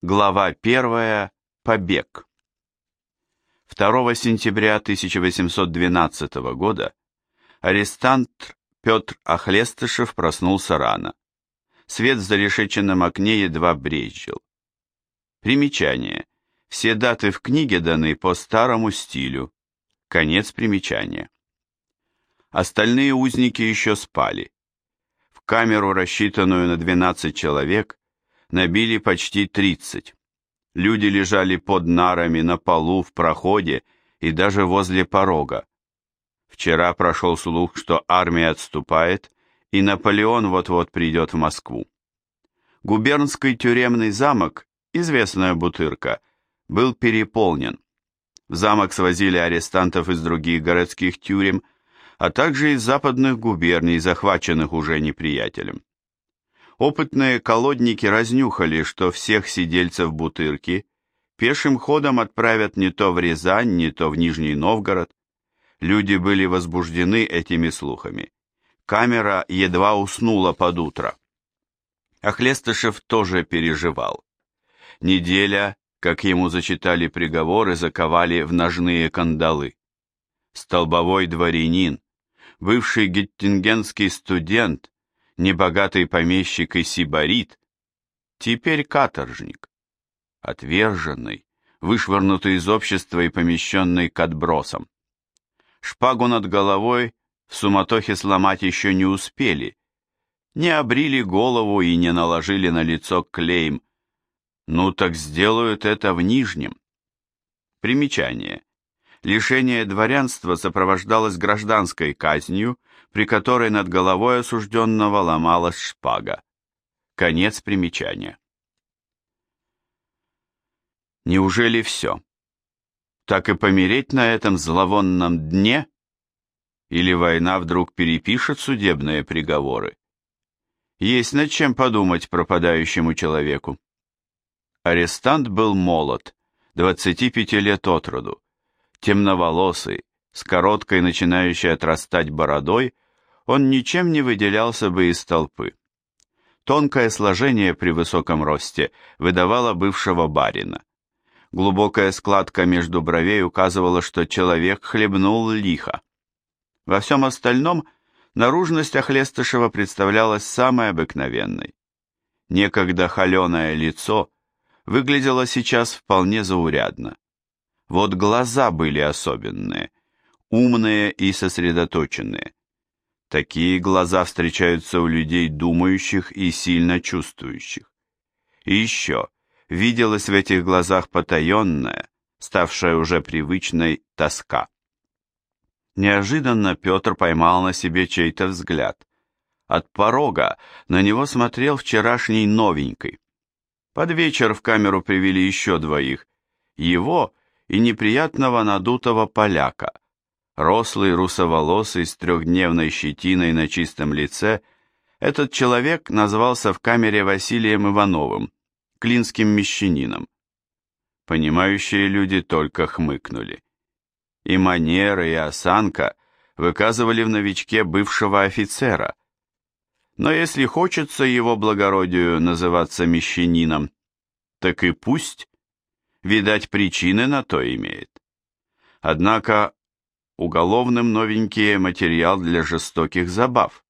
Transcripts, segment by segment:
Глава 1. Побег. 2 сентября 1812 года арестант Петр Охлестышев проснулся рано. Свет в зарешеченном окне едва брезжил. Примечание. Все даты в книге даны по старому стилю. Конец примечания. Остальные узники еще спали. В камеру, рассчитанную на 12 человек, набили почти 30. Люди лежали под нарами, на полу, в проходе и даже возле порога. Вчера прошел слух, что армия отступает, и Наполеон вот-вот придет в Москву. Губернский тюремный замок, известная Бутырка, был переполнен. В замок свозили арестантов из других городских тюрем, а также из западных губерний, захваченных уже неприятелем. Опытные колодники разнюхали, что всех сидельцев Бутырки пешим ходом отправят не то в Рязань, не то в Нижний Новгород. Люди были возбуждены этими слухами. Камера едва уснула под утро. Охлестышев тоже переживал. Неделя, как ему зачитали приговоры, заковали в ножные кандалы. Столбовой дворянин, бывший геттингенский студент, небогатый помещик и сибарит, теперь каторжник, отверженный, вышвырнутый из общества и помещенный к отбросам. Шпагу над головой в суматохе сломать еще не успели, не обрили голову и не наложили на лицо клейм. Ну так сделают это в Нижнем. Примечание. Лишение дворянства сопровождалось гражданской казнью, при которой над головой осужденного ломалась шпага. Конец примечания. Неужели все? Так и помереть на этом зловонном дне? Или война вдруг перепишет судебные приговоры? Есть над чем подумать пропадающему человеку. Арестант был молод, 25 лет от роду темноволосый, с короткой начинающей отрастать бородой, он ничем не выделялся бы из толпы. Тонкое сложение при высоком росте выдавало бывшего барина. Глубокая складка между бровей указывала, что человек хлебнул лихо. Во всем остальном наружность Охлестышева представлялась самой обыкновенной. Некогда холеное лицо выглядело сейчас вполне заурядно. Вот глаза были особенные, умные и сосредоточенные. Такие глаза встречаются у людей думающих и сильно чувствующих. И еще, виделась в этих глазах потаенная, ставшая уже привычной, тоска. Неожиданно Петр поймал на себе чей-то взгляд. От порога на него смотрел вчерашний новенький. Под вечер в камеру привели еще двоих. Его и неприятного надутого поляка, рослый русоволосый с трехдневной щетиной на чистом лице, этот человек назвался в камере Василием Ивановым, клинским мещанином. Понимающие люди только хмыкнули. И манеры, и осанка выказывали в новичке бывшего офицера. Но если хочется его благородию называться мещанином, так и пусть. Видать, причины на то имеет. Однако уголовным новенький материал для жестоких забав.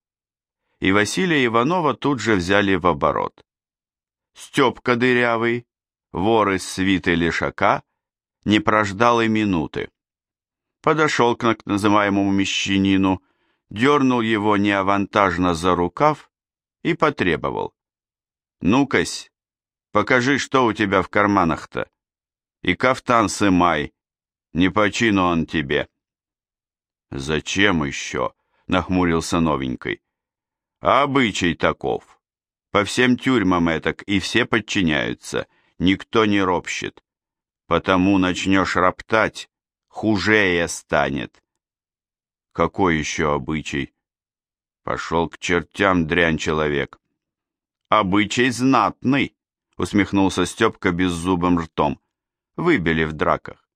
И Василия Иванова тут же взяли в оборот. Степка дырявый, вор из свиты Лешака, не прождал и минуты. Подошел к так называемому мещанину, дернул его неавантажно за рукав и потребовал. «Ну-кась, покажи, что у тебя в карманах-то» и кафтан сымай, не почину он тебе». «Зачем еще?» — нахмурился новенький. «А обычай таков. По всем тюрьмам этак, и все подчиняются, никто не ропщет. Потому начнешь роптать, хужее станет». «Какой еще обычай?» «Пошел к чертям, дрянь человек». «Обычай знатный», — усмехнулся Степка беззубым ртом выбили в драках.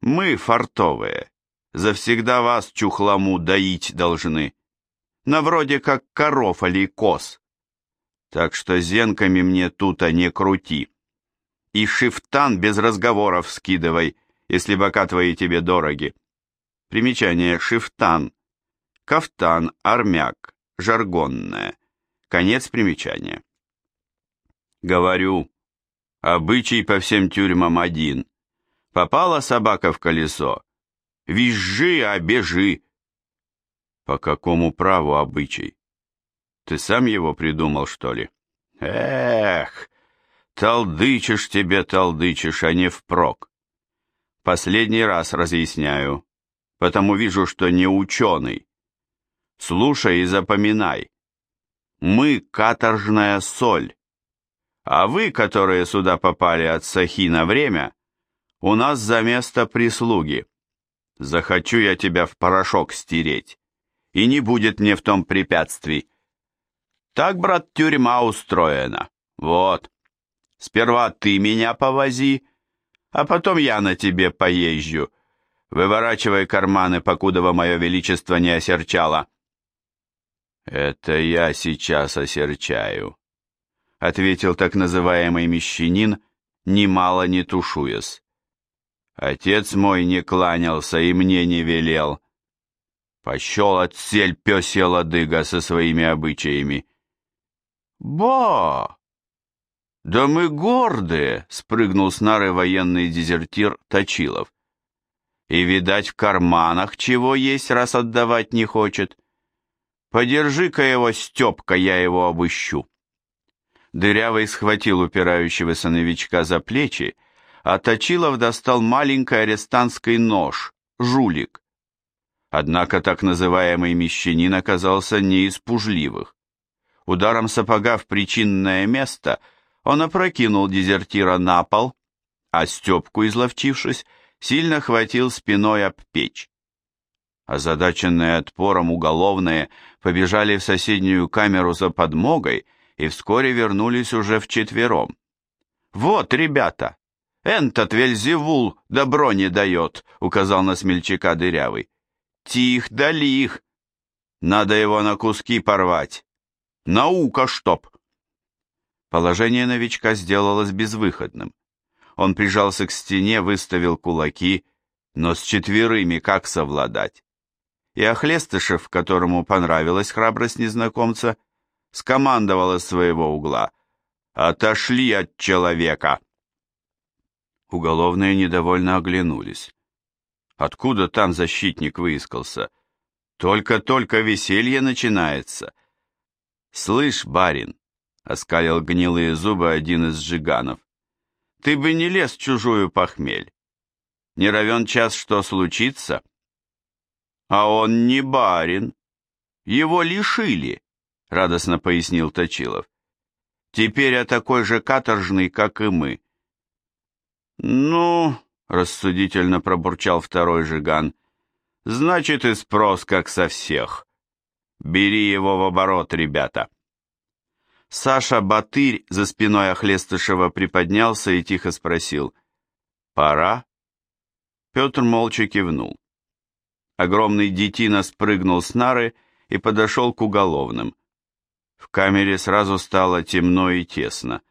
Мы, фартовые, завсегда вас, чухламу, доить должны, на вроде как коров или коз. Так что зенками мне тут, а не крути. И шифтан без разговоров скидывай, если бока твои тебе дороги. Примечание шифтан. Кафтан, армяк, жаргонное. Конец примечания. Говорю, обычай по всем тюрьмам один. Попала собака в колесо. Визжи, а бежи. По какому праву обычай? Ты сам его придумал, что ли? Эх, толдычишь тебе, толдычишь, а не впрок. Последний раз разъясняю, потому вижу, что не ученый. Слушай и запоминай. Мы каторжная соль, а вы, которые сюда попали от сахи на время, у нас за место прислуги. Захочу я тебя в порошок стереть, и не будет мне в том препятствий. Так, брат, тюрьма устроена. Вот. Сперва ты меня повози, а потом я на тебе поезжу. Выворачивай карманы, покудова мое величество не осерчало. Это я сейчас осерчаю, — ответил так называемый мещанин, немало не тушуясь. Отец мой не кланялся и мне не велел. Пощел отсель пёсья ладыга со своими обычаями. «Ба! Да мы гордые!» — спрыгнул с нары военный дезертир Точилов. «И, видать, в карманах чего есть, раз отдавать не хочет. Подержи-ка его, Степка, я его обыщу». Дырявый схватил упирающегося новичка за плечи, а Точилов достал маленький арестантский нож, жулик. Однако так называемый мещанин оказался не из пужливых. Ударом сапога в причинное место он опрокинул дезертира на пол, а Степку, изловчившись, сильно хватил спиной об печь. Озадаченные отпором уголовные побежали в соседнюю камеру за подмогой и вскоре вернулись уже вчетвером. «Вот, ребята, энтот Вельзевул добро не дает», — указал на смельчака дырявый. «Тих да лих! Надо его на куски порвать, Наука чтоб!» Положение новичка сделалось безвыходным. Он прижался к стене, выставил кулаки, но с четверыми как совладать? И Охлестышев, которому понравилась храбрость незнакомца, скомандовал из своего угла «Отошли от человека!» Уголовные недовольно оглянулись. Откуда там защитник выискался? Только-только веселье начинается — «Слышь, барин!» — оскалил гнилые зубы один из жиганов. «Ты бы не лез в чужую похмель. Не равен час, что случится?» «А он не барин. Его лишили», — радостно пояснил Точилов. «Теперь я такой же каторжный, как и мы». «Ну...» — рассудительно пробурчал второй жиган. «Значит, и спрос, как со всех». Бери его в оборот, ребята. Саша Батырь за спиной Охлестышева приподнялся и тихо спросил. «Пора?» Петр молча кивнул. Огромный детина спрыгнул с нары и подошел к уголовным. В камере сразу стало темно и тесно.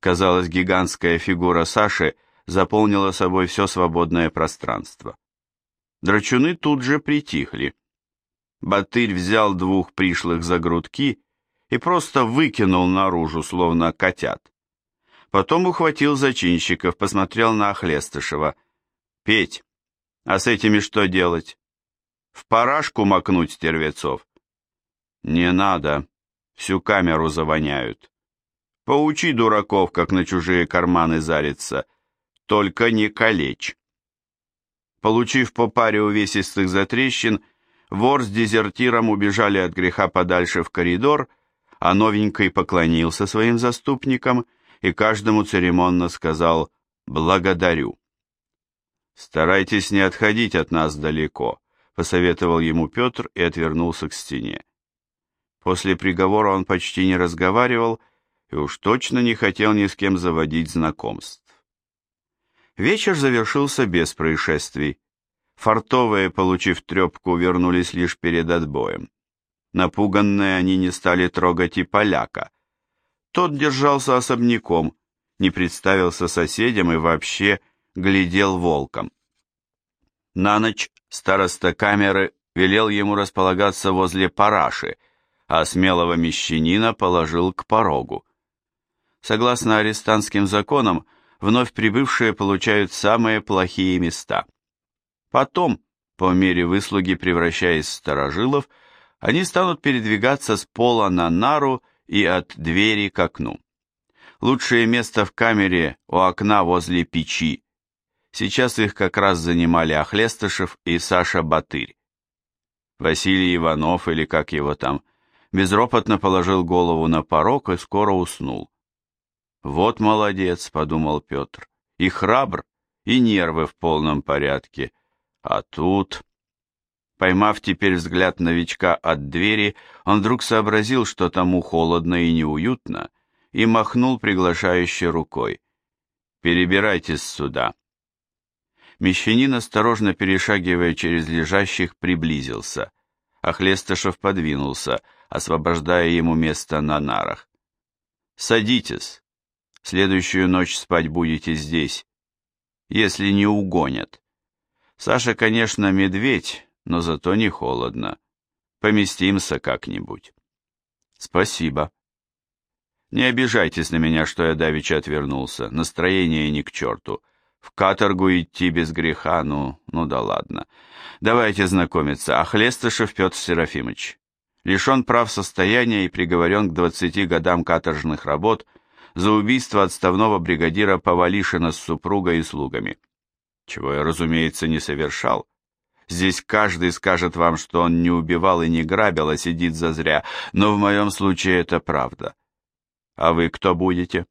Казалось, гигантская фигура Саши заполнила собой все свободное пространство. Драчуны тут же притихли. Батырь взял двух пришлых за грудки и просто выкинул наружу, словно котят. Потом ухватил зачинщиков, посмотрел на Охлестышева. «Петь, а с этими что делать? В парашку макнуть стервецов?» «Не надо, всю камеру завоняют. Поучи дураков, как на чужие карманы зариться, только не калечь». Получив по паре увесистых затрещин, Вор с дезертиром убежали от греха подальше в коридор, а новенький поклонился своим заступникам и каждому церемонно сказал «благодарю». «Старайтесь не отходить от нас далеко», — посоветовал ему Петр и отвернулся к стене. После приговора он почти не разговаривал и уж точно не хотел ни с кем заводить знакомств. Вечер завершился без происшествий. Фартовые, получив трепку, вернулись лишь перед отбоем. Напуганные они не стали трогать и поляка. Тот держался особняком не представился соседям и вообще глядел волком. На ночь староста камеры велел ему располагаться возле параши, а смелого мещанина положил к порогу. Согласно арестантским законам, вновь прибывшие получают самые плохие места. Потом, по мере выслуги превращаясь в старожилов, они станут передвигаться с пола на нару и от двери к окну. Лучшее место в камере у окна возле печи. Сейчас их как раз занимали Охлестышев и Саша Батырь. Василий Иванов, или как его там, безропотно положил голову на порог и скоро уснул. «Вот молодец», — подумал Петр, — «и храбр, и нервы в полном порядке. А тут...» Поймав теперь взгляд новичка от двери, он вдруг сообразил, что тому холодно и неуютно, и махнул приглашающей рукой. «Перебирайтесь сюда». Мещанин, осторожно перешагивая через лежащих, приблизился, а Хлестышев подвинулся, освобождая ему место на нарах. «Садитесь. Следующую ночь спать будете здесь, если не угонят. Саша, конечно, медведь, но зато не холодно. Поместимся как-нибудь». «Спасибо», не обижайтесь на меня, что я давеча отвернулся. Настроение ни к черту. В каторгу идти без греха, ну, ну да ладно. Давайте знакомиться. Ахлестышев Петр Серафимович. Лишен прав состояния и приговорен к 20 годам каторжных работ за убийство отставного бригадира Повалишина с супругой и слугами. Чего я, разумеется, не совершал. Здесь каждый скажет вам, что он не убивал и не грабил, а сидит зазря, но в моем случае это правда. А вы кто будете?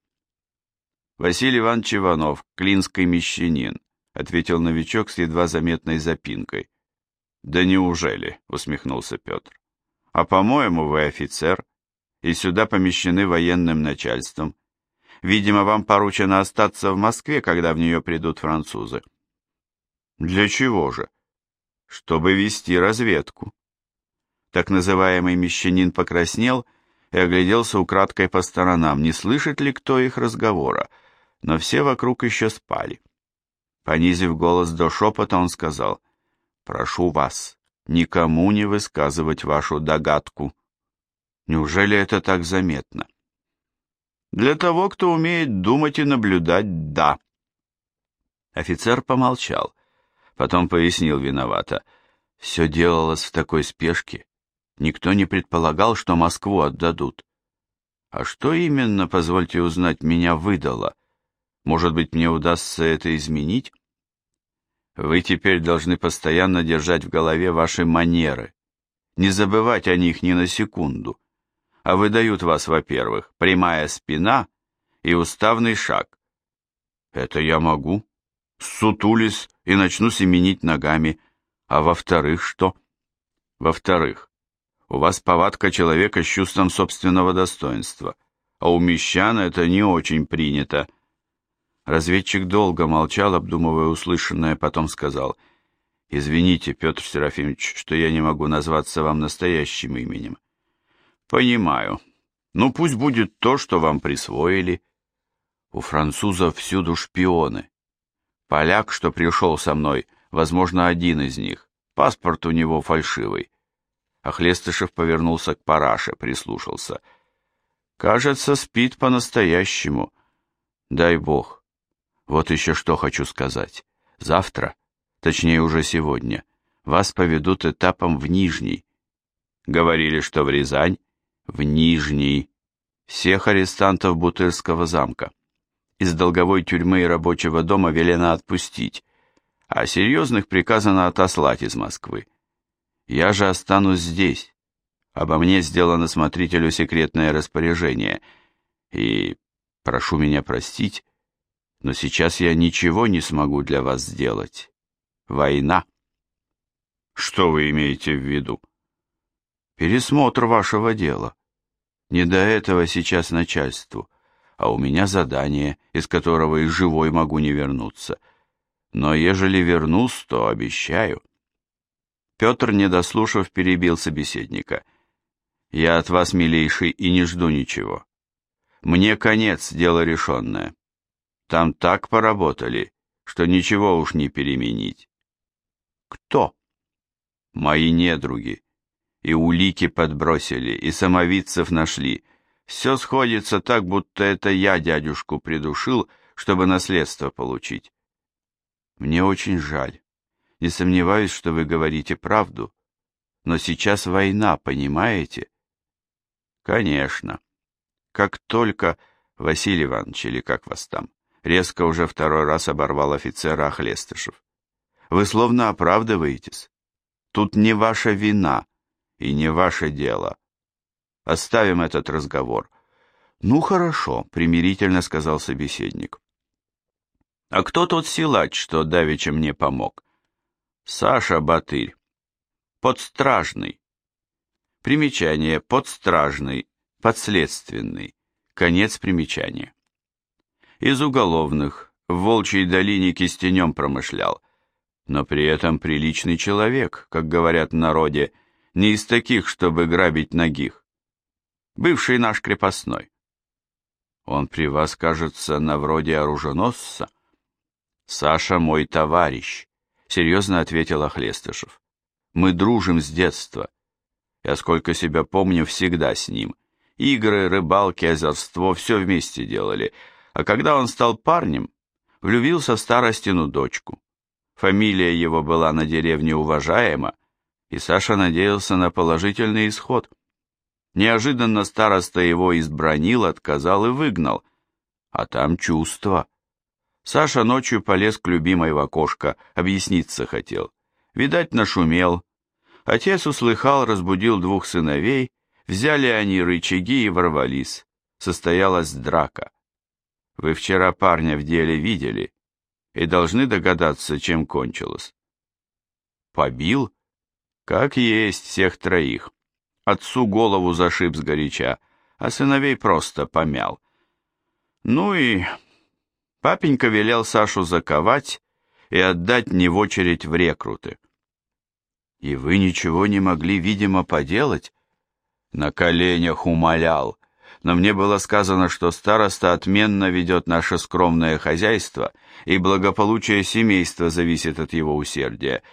Василий Иванович Иванов, клинский мещанин, ответил новичок с едва заметной запинкой. Да неужели, усмехнулся Петр. А по-моему, вы офицер, и сюда помещены военным начальством. Видимо, вам поручено остаться в Москве, когда в нее придут французы. Для чего же? Чтобы вести разведку. Так называемый мещанин покраснел и огляделся украдкой по сторонам, не слышит ли кто их разговора, но все вокруг еще спали. Понизив голос до шепота, он сказал, «Прошу вас, никому не высказывать вашу догадку». Неужели это так заметно? Для того, кто умеет думать и наблюдать, да. Офицер помолчал, потом пояснил виновато. Все делалось в такой спешке, Никто не предполагал, что Москву отдадут. А что именно, позвольте узнать, меня выдало? Может быть, мне удастся это изменить? Вы теперь должны постоянно держать в голове ваши манеры, не забывать о них ни на секунду. А выдают вас, во-первых, прямая спина и уставный шаг. Это я могу. Сутулись и начну семенить ногами. А во-вторых, что? Во-вторых, у вас повадка человека с чувством собственного достоинства, а у мещан это не очень принято. Разведчик долго молчал, обдумывая услышанное, потом сказал, «Извините, Петр Серафимович, что я не могу назваться вам настоящим именем». «Понимаю. Ну, пусть будет то, что вам присвоили. У французов всюду шпионы. Поляк, что пришел со мной, возможно, один из них. Паспорт у него фальшивый. Охлестышев повернулся к параше, прислушался. «Кажется, спит по-настоящему. Дай бог. Вот еще что хочу сказать. Завтра, точнее уже сегодня, вас поведут этапом в Нижний. Говорили, что в Рязань, в Нижний. Всех арестантов Бутырского замка. Из долговой тюрьмы и рабочего дома велено отпустить, а серьезных приказано отослать из Москвы. Я же останусь здесь. Обо мне сделано смотрителю секретное распоряжение. И прошу меня простить, но сейчас я ничего не смогу для вас сделать. Война. Что вы имеете в виду? Пересмотр вашего дела. Не до этого сейчас начальству, а у меня задание, из которого и живой могу не вернуться. Но ежели вернусь, то обещаю. Петр, не дослушав, перебил собеседника. «Я от вас, милейший, и не жду ничего. Мне конец, дело решенное. Там так поработали, что ничего уж не переменить. Кто? Мои недруги. И улики подбросили, и самовидцев нашли. Все сходится так, будто это я дядюшку придушил, чтобы наследство получить. Мне очень жаль. Не сомневаюсь, что вы говорите правду. Но сейчас война, понимаете? Конечно. Как только... Василий Иванович, или как вас там, резко уже второй раз оборвал офицера Охлестышев. Вы словно оправдываетесь. Тут не ваша вина и не ваше дело. Оставим этот разговор. Ну хорошо, примирительно сказал собеседник. А кто тот силач, что давеча мне помог? Саша Батырь. Подстражный. Примечание. Подстражный. Подследственный. Конец примечания. Из уголовных. В Волчьей долине кистенем промышлял. Но при этом приличный человек, как говорят в народе, не из таких, чтобы грабить ногих. Бывший наш крепостной. Он при вас, кажется, на вроде оруженосца. Саша мой товарищ, серьезно ответил Охлестышев. Мы дружим с детства. Я сколько себя помню, всегда с ним. Игры, рыбалки, озерство, все вместе делали. А когда он стал парнем, влюбился в старостину дочку. Фамилия его была на деревне уважаема, и Саша надеялся на положительный исход. Неожиданно староста его избранил, отказал и выгнал. А там чувства. Саша ночью полез к любимой в окошко, объясниться хотел. Видать, нашумел. Отец услыхал, разбудил двух сыновей, взяли они рычаги и ворвались. Состоялась драка. Вы вчера парня в деле видели и должны догадаться, чем кончилось. Побил? Как есть всех троих. Отцу голову зашиб сгоряча, а сыновей просто помял. Ну и папенька велел Сашу заковать и отдать не в очередь в рекруты. И вы ничего не могли, видимо, поделать? На коленях умолял, но мне было сказано, что староста отменно ведет наше скромное хозяйство, и благополучие семейства зависит от его усердия,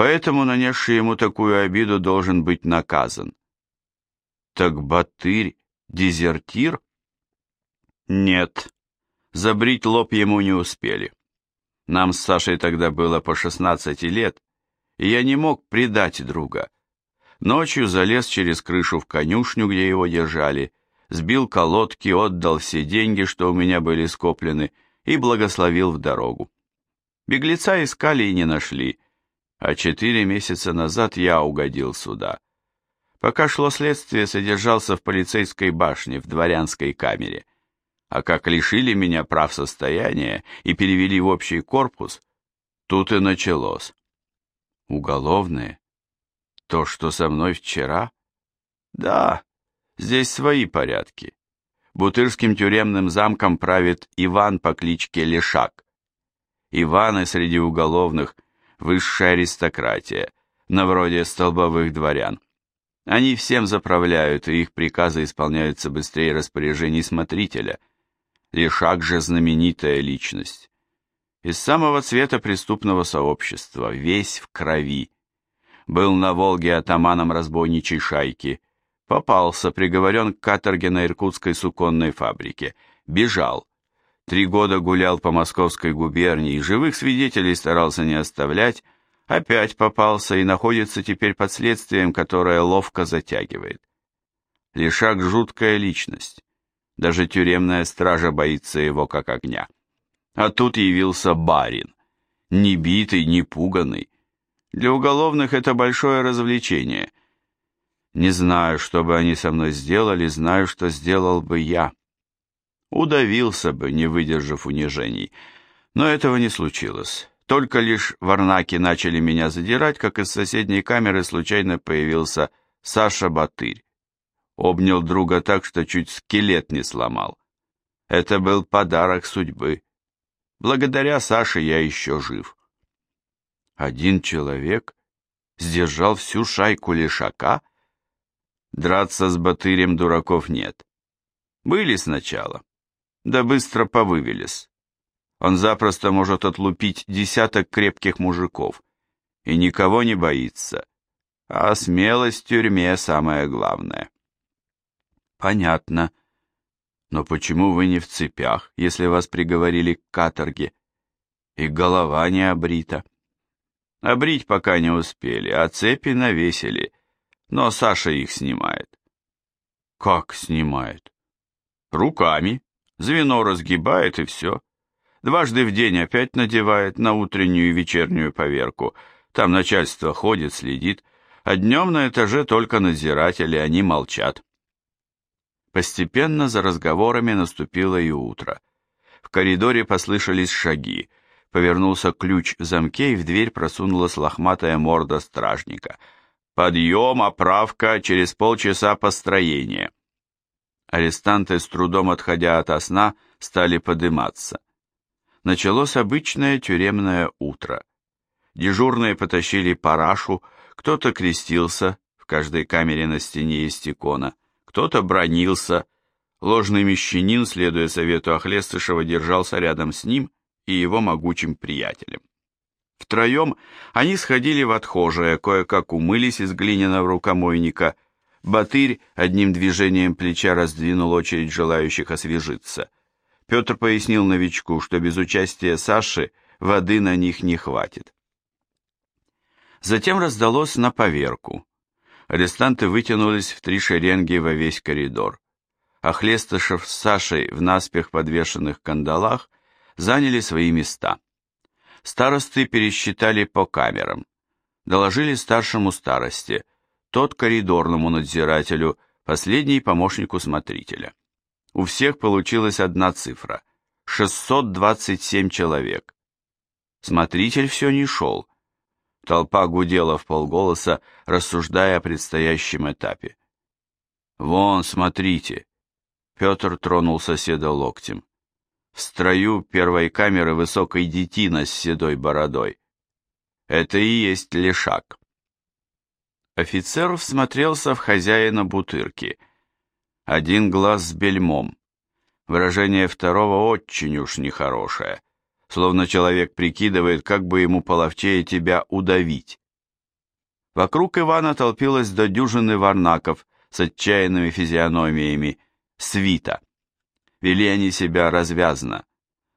поэтому нанесший ему такую обиду должен быть наказан. Так Батырь дезертир? Нет, забрить лоб ему не успели. Нам с Сашей тогда было по 16 лет, и я не мог предать друга. Ночью залез через крышу в конюшню, где его держали, сбил колодки, отдал все деньги, что у меня были скоплены, и благословил в дорогу. Беглеца искали и не нашли, а четыре месяца назад я угодил сюда. Пока шло следствие, содержался в полицейской башне в дворянской камере. А как лишили меня прав состояния и перевели в общий корпус, тут и началось. Уголовные? То, что со мной вчера? Да, здесь свои порядки. Бутырским тюремным замком правит Иван по кличке Лешак. Иваны среди уголовных – высшая аристократия, на вроде столбовых дворян. Они всем заправляют, и их приказы исполняются быстрее распоряжений смотрителя. Лешак же знаменитая личность из самого цвета преступного сообщества, весь в крови. Был на Волге атаманом разбойничей шайки, попался, приговорен к каторге на иркутской суконной фабрике, бежал. Три года гулял по московской губернии, живых свидетелей старался не оставлять, опять попался и находится теперь под следствием, которое ловко затягивает. Лишак жуткая личность. Даже тюремная стража боится его как огня. А тут явился барин. Не битый, не пуганный. Для уголовных это большое развлечение. Не знаю, что бы они со мной сделали, знаю, что сделал бы я. Удавился бы, не выдержав унижений. Но этого не случилось. Только лишь варнаки начали меня задирать, как из соседней камеры случайно появился Саша Батырь. Обнял друга так, что чуть скелет не сломал. Это был подарок судьбы. Благодаря Саше я еще жив. Один человек сдержал всю шайку лишака? Драться с Батырем дураков нет. Были сначала, да быстро повывелись. Он запросто может отлупить десяток крепких мужиков и никого не боится. А смелость в тюрьме самое главное. Понятно. Но почему вы не в цепях, если вас приговорили к каторге? И голова не обрита. Обрить пока не успели, а цепи навесили. Но Саша их снимает. Как снимает? Руками. Звено разгибает и все. Дважды в день опять надевает на утреннюю и вечернюю поверку. Там начальство ходит, следит. А днем на этаже только надзиратели, они молчат. Постепенно за разговорами наступило и утро. В коридоре послышались шаги. Повернулся ключ в замке, и в дверь просунулась лохматая морда стражника. «Подъем, оправка, через полчаса построение». Арестанты, с трудом отходя от сна, стали подыматься. Началось обычное тюремное утро. Дежурные потащили парашу, кто-то крестился, в каждой камере на стене есть икона, кто-то бронился, ложный мещанин, следуя совету Охлестышева, держался рядом с ним и его могучим приятелем. Втроем они сходили в отхожее, кое-как умылись из глиняного рукомойника – Батырь одним движением плеча раздвинул очередь желающих освежиться. Петр пояснил новичку, что без участия Саши воды на них не хватит. Затем раздалось на поверку. Арестанты вытянулись в три шеренги во весь коридор. А Хлестышев с Сашей в наспех подвешенных кандалах заняли свои места. Старосты пересчитали по камерам. Доложили старшему старости – тот коридорному надзирателю, последний помощнику смотрителя. У всех получилась одна цифра – 627 человек. Смотритель все не шел. Толпа гудела в полголоса, рассуждая о предстоящем этапе. «Вон, смотрите!» Петр тронул соседа локтем. В строю первой камеры высокой детина с седой бородой. Это и есть лешак. Офицер всмотрелся в хозяина бутырки. Один глаз с бельмом. Выражение второго очень уж нехорошее, словно человек прикидывает, как бы ему половчее тебя удавить. Вокруг Ивана толпилось до дюжины варнаков с отчаянными физиономиями, свита. Вели они себя развязно,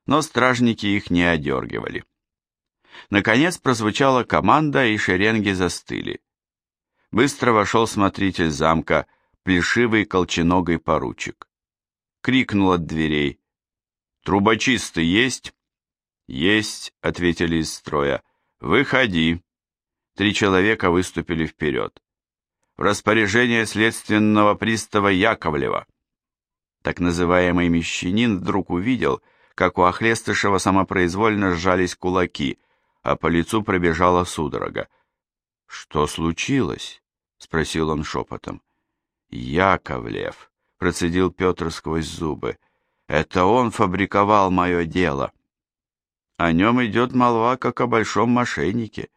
но стражники их не одергивали. Наконец прозвучала команда, и шеренги застыли. Быстро вошел смотритель замка, плешивый колченогий поручик. Крикнул от дверей. «Трубочисты есть?» «Есть», — ответили из строя. «Выходи». Три человека выступили вперед. В распоряжение следственного пристава Яковлева. Так называемый мещанин вдруг увидел, как у Охлестышева самопроизвольно сжались кулаки, а по лицу пробежала судорога. Что случилось? Спросил он шепотом. Яковлев, процедил Петр сквозь зубы. Это он фабриковал мое дело. О нем идет молва, как о большом мошеннике.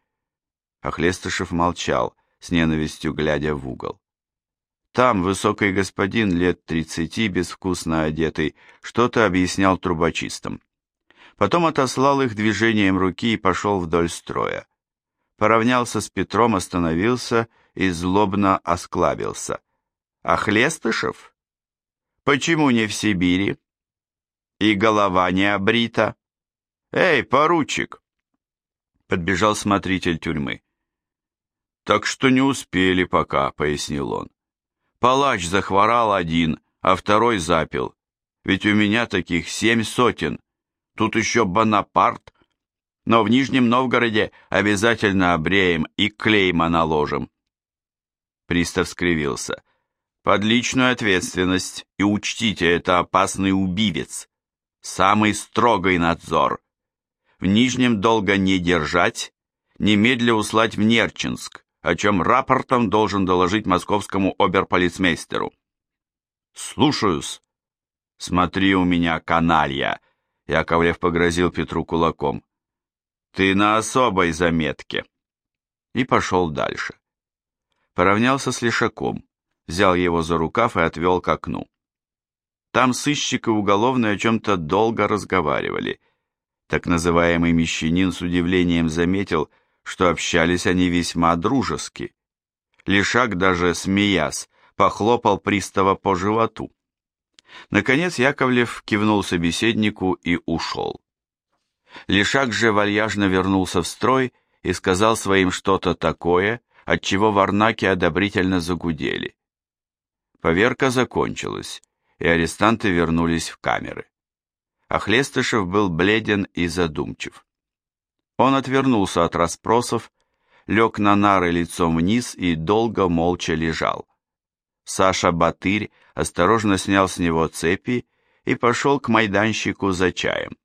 Охлестышев молчал, с ненавистью глядя в угол. Там высокий господин лет тридцати, безвкусно одетый, что-то объяснял трубочистам. Потом отослал их движением руки и пошел вдоль строя. Поравнялся с Петром, остановился и злобно осклабился. «А Хлестышев? Почему не в Сибири? И голова не обрита? Эй, поручик!» Подбежал смотритель тюрьмы. «Так что не успели пока», — пояснил он. «Палач захворал один, а второй запил. Ведь у меня таких семь сотен. Тут еще Бонапарт. Но в Нижнем Новгороде обязательно обреем и клейма наложим. Пристав скривился. «Под личную ответственность, и учтите, это опасный убивец. Самый строгий надзор. В Нижнем долго не держать, немедля услать в Нерчинск, о чем рапортом должен доложить московскому оберполицмейстеру». «Слушаюсь». «Смотри у меня, каналья!» Яковлев погрозил Петру кулаком. «Ты на особой заметке!» И пошел дальше поравнялся с Лешаком, взял его за рукав и отвел к окну. Там сыщик и уголовный о чем-то долго разговаривали. Так называемый мещанин с удивлением заметил, что общались они весьма дружески. Лишак даже, смеясь, похлопал пристава по животу. Наконец Яковлев кивнул собеседнику и ушел. Лишак же вальяжно вернулся в строй и сказал своим что-то такое, отчего варнаки одобрительно загудели. Поверка закончилась, и арестанты вернулись в камеры. Ахлестышев был бледен и задумчив. Он отвернулся от расспросов, лег на нары лицом вниз и долго молча лежал. Саша Батырь осторожно снял с него цепи и пошел к майданщику за чаем.